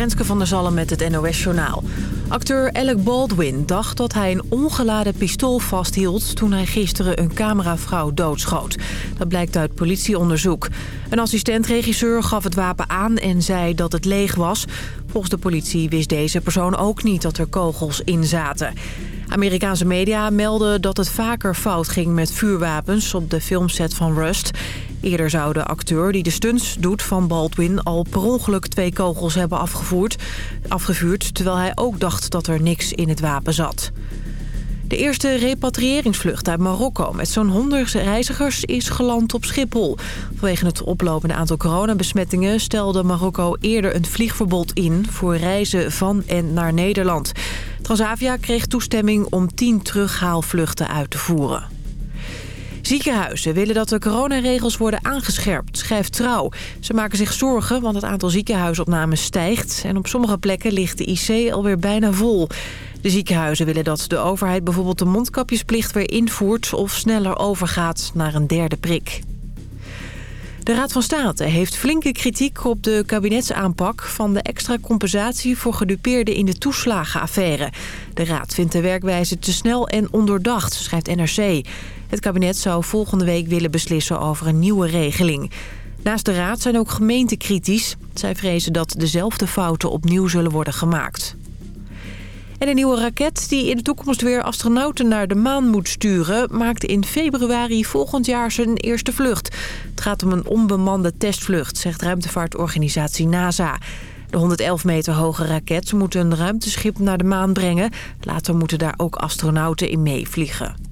Renske van der Zalm met het NOS Journaal. Acteur Alec Baldwin dacht dat hij een ongeladen pistool vasthield... toen hij gisteren een cameravrouw doodschoot. Dat blijkt uit politieonderzoek. Een assistent-regisseur gaf het wapen aan en zei dat het leeg was. Volgens de politie wist deze persoon ook niet dat er kogels in zaten. Amerikaanse media melden dat het vaker fout ging met vuurwapens op de filmset van Rust. Eerder zou de acteur die de stunts doet van Baldwin al per ongeluk twee kogels hebben afgevoerd, afgevuurd... terwijl hij ook dacht dat er niks in het wapen zat. De eerste repatriëringsvlucht uit Marokko met zo'n 100 reizigers is geland op Schiphol. Vanwege het oplopende aantal coronabesmettingen stelde Marokko eerder een vliegverbod in voor reizen van en naar Nederland. Transavia kreeg toestemming om 10 terughaalvluchten uit te voeren. Ziekenhuizen willen dat de coronaregels worden aangescherpt, schrijft Trouw. Ze maken zich zorgen, want het aantal ziekenhuisopnames stijgt... en op sommige plekken ligt de IC alweer bijna vol. De ziekenhuizen willen dat de overheid bijvoorbeeld de mondkapjesplicht weer invoert... of sneller overgaat naar een derde prik. De Raad van State heeft flinke kritiek op de kabinetsaanpak... van de extra compensatie voor gedupeerden in de toeslagenaffaire. De Raad vindt de werkwijze te snel en ondoordacht, schrijft NRC. Het kabinet zou volgende week willen beslissen over een nieuwe regeling. Naast de Raad zijn ook gemeenten kritisch. Zij vrezen dat dezelfde fouten opnieuw zullen worden gemaakt. En een nieuwe raket die in de toekomst weer astronauten naar de maan moet sturen... maakt in februari volgend jaar zijn eerste vlucht. Het gaat om een onbemande testvlucht, zegt ruimtevaartorganisatie NASA. De 111 meter hoge raket moet een ruimteschip naar de maan brengen. Later moeten daar ook astronauten in meevliegen.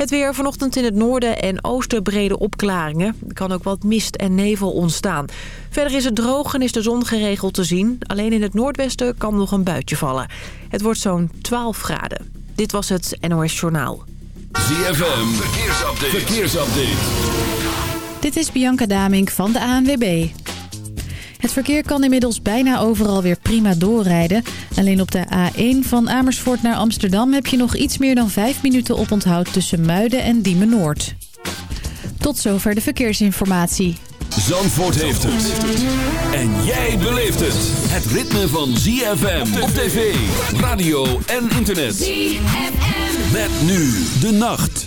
Het weer vanochtend in het noorden en oosten brede opklaringen. Er kan ook wat mist en nevel ontstaan. Verder is het droog en is de zon geregeld te zien. Alleen in het noordwesten kan nog een buitje vallen. Het wordt zo'n 12 graden. Dit was het NOS Journaal. ZFM, verkeersupdate. verkeersupdate. Dit is Bianca Damink van de ANWB. Het verkeer kan inmiddels bijna overal weer prima doorrijden. Alleen op de A1 van Amersfoort naar Amsterdam heb je nog iets meer dan 5 minuten oponthoud tussen Muiden en Diemen Noord. Tot zover de verkeersinformatie. Zandvoort heeft het. En jij beleeft het. Het ritme van ZFM op tv, radio en internet. ZFM. Met nu de nacht.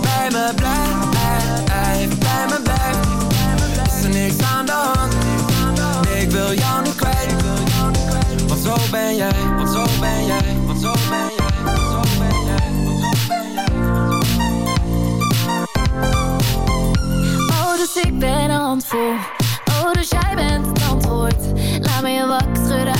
bij me blijft, bij me blijft Is er niks aan de hand? Ik wil jou niet kwijt. Want zo ben jij, want zo ben jij, want zo ben jij, want zo ben jij, Oh, dus ik ben een handvol. Oh, dus jij bent het antwoord. Laat me je wakker schudden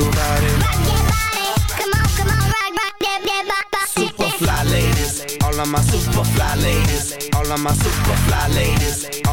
that, that, Super fly ladies, all of my super fly ladies, all of my super fly ladies,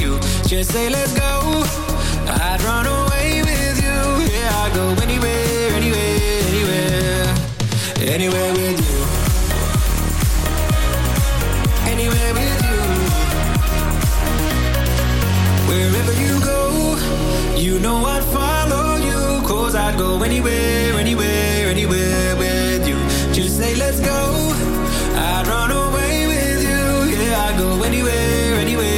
you. Just say let's go. I'd run away with you. Yeah, I'd go anywhere, anywhere, anywhere, anywhere with you. Anywhere with you. Wherever you go, you know I'd follow you. Cause I'd go anywhere, anywhere, anywhere with you. Just say let's go. I'd run away with you. Yeah, I'd go anywhere, anywhere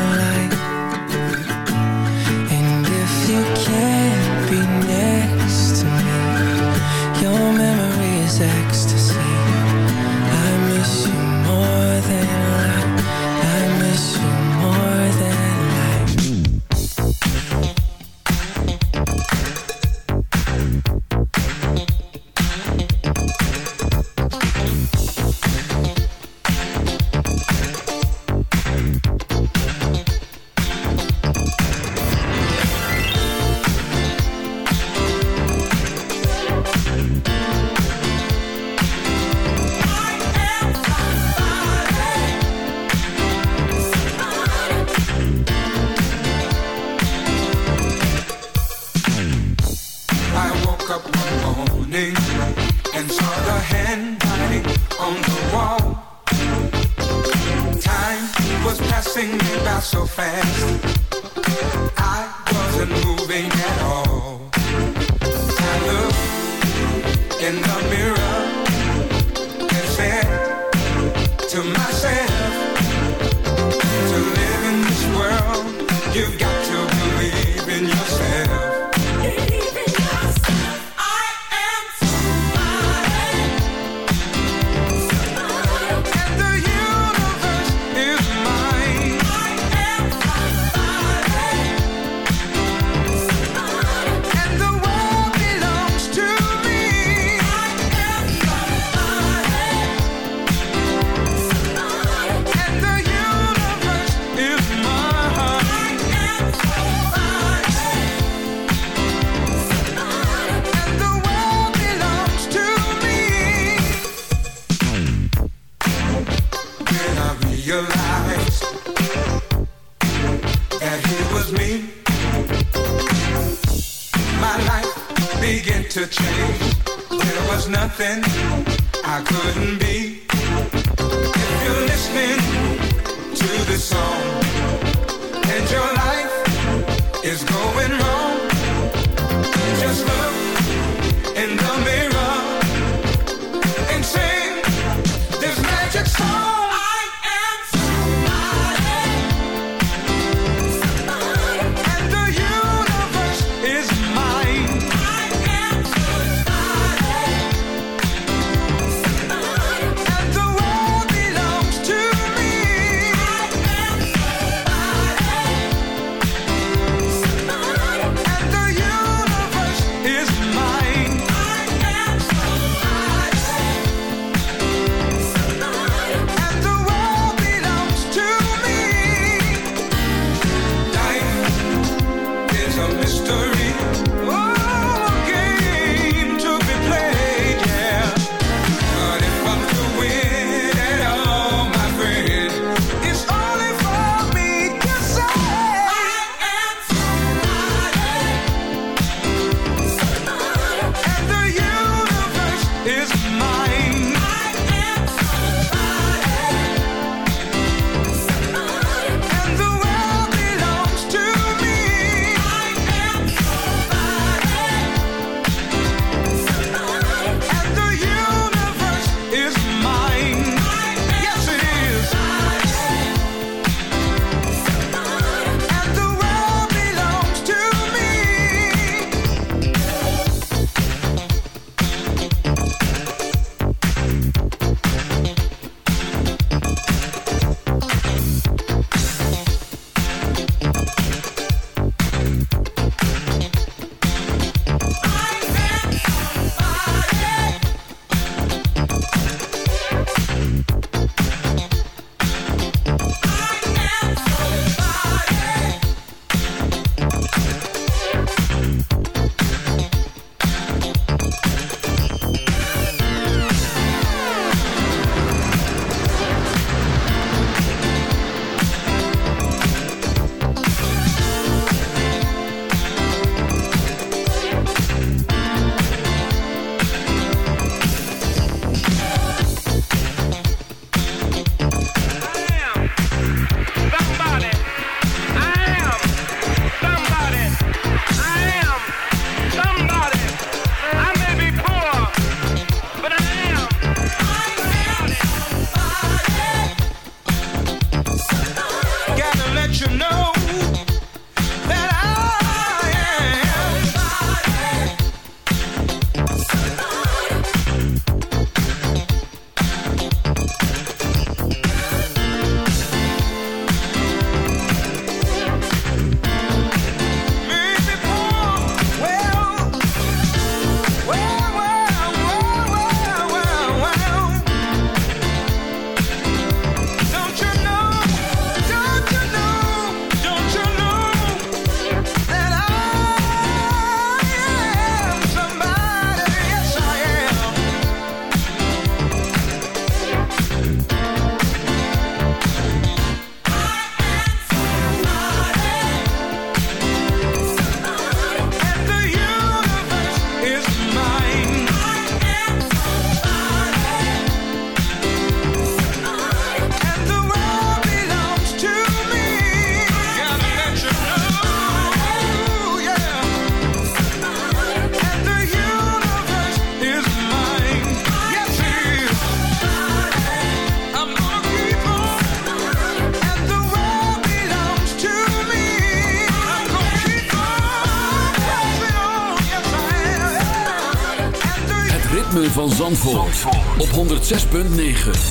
6.9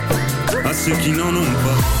À ceux qui n'en ont pas.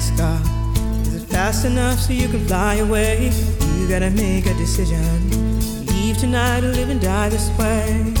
car Is it fast enough so you can fly away? You gotta make a decision Leave tonight or live and die this way